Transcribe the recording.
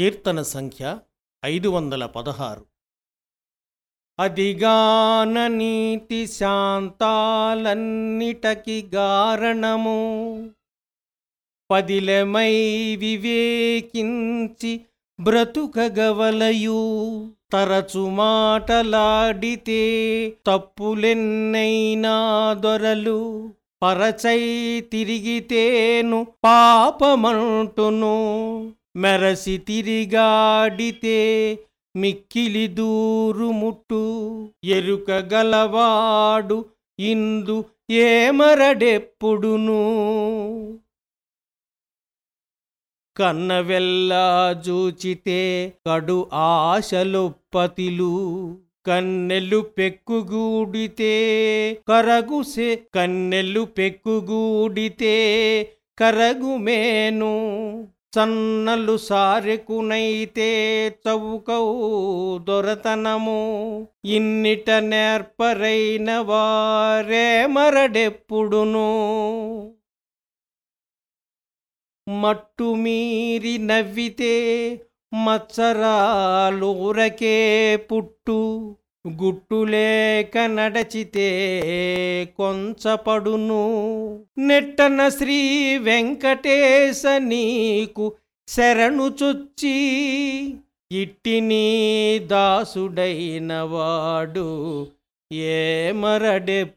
కీర్తన సంఖ్య ఐదు వందల పదహారు. అదిగాన నీతి శాంతాలన్నిటకి గారణము పదిలమై వివేకించి బ్రతుకగవలయు తరచు మాటలాడితే తప్పులెన్నైనా దొరలు పరచై తిరిగితేను పాపమంటును. మెరసి తిరిగాడితే మిక్కిలి దూరుముట్టు ఎరుక గలవాడు ఇందు ఏమరడెప్పుడును? కన్నవెల్లా జూచితే కడు ఆశలొప్పతిలు కన్నెలు పెక్కుగూడితే కరగుసే కన్నెలు పెక్కుగూడితే కరగుమేను. సన్నలు సారెకునైతే చౌకౌ దొరతనము. ఇన్నిట నేర్పరైన వారేమరడెప్పుడును మట్టు మీరి నవ్వితే మచ్చరాలూరకే పుట్టు. గుట్టులేక నడచితే కొంచపడును. నెట్టన శ్రీ వెంకటేశ నీకు శరణు చొచ్చి ఇట్టిని దాసుడైన వాడు ఏమరడెప్పుడును